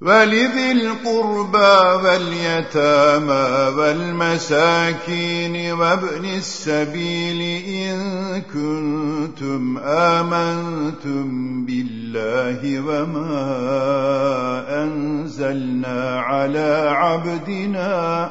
ولذي القربى واليتامى والمساكين وابن السبيل إن كنتم آمنتم بالله وما أنزلنا على عبدنا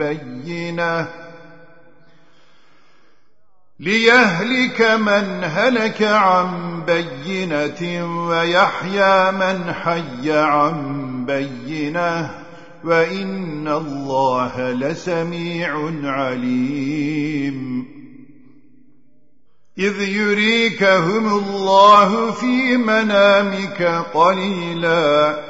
بينه ليهلك من هلك عن بينة ويحيى من حي عن بينه وإن الله لسميع عليم إذ يريكهم الله في منامك قليلاً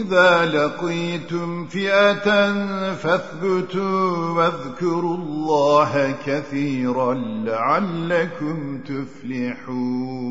إذا لقيتم فئة فاثبتوا واذكروا الله كثيرا لعلكم تفلحون.